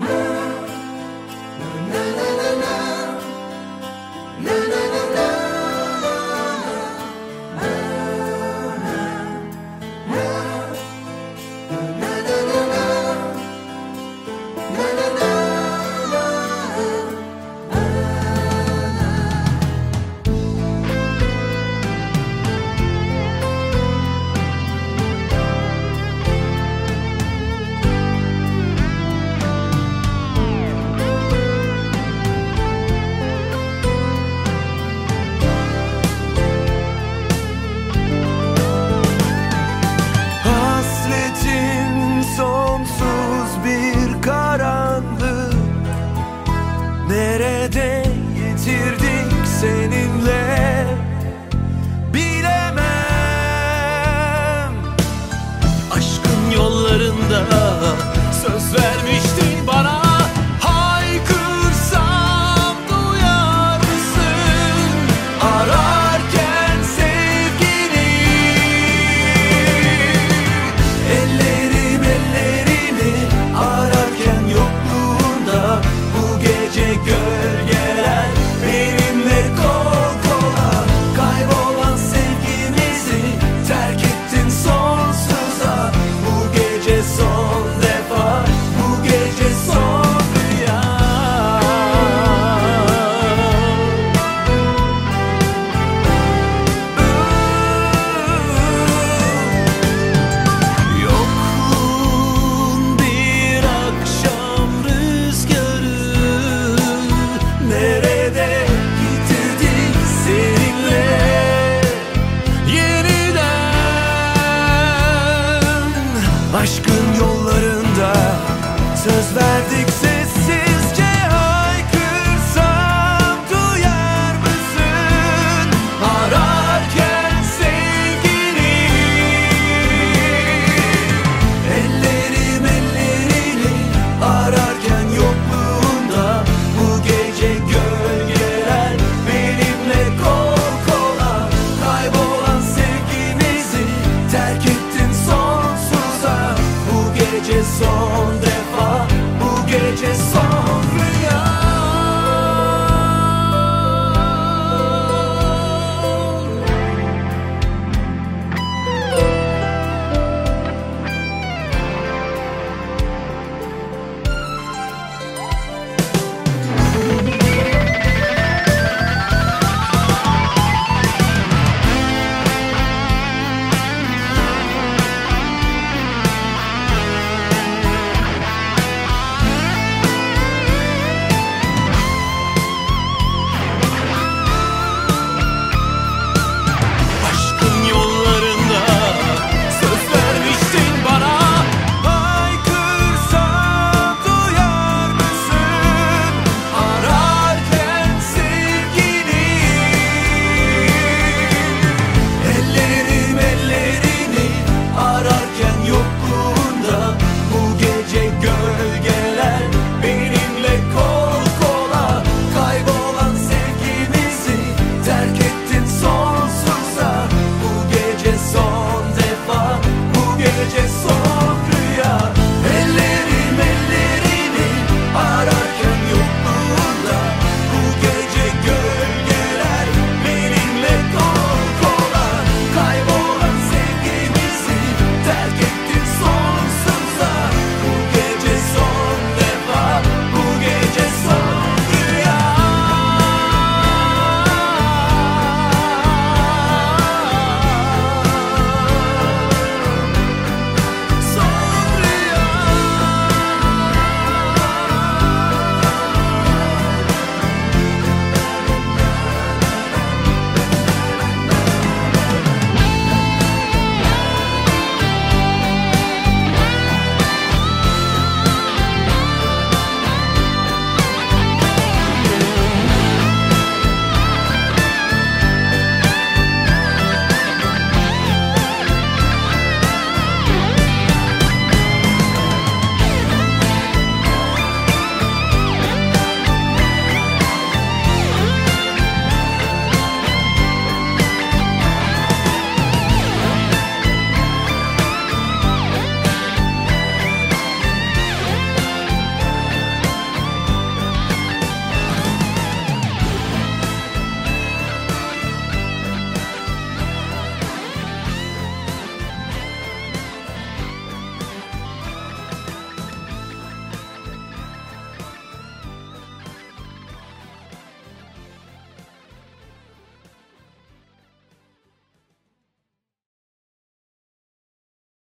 Hasretin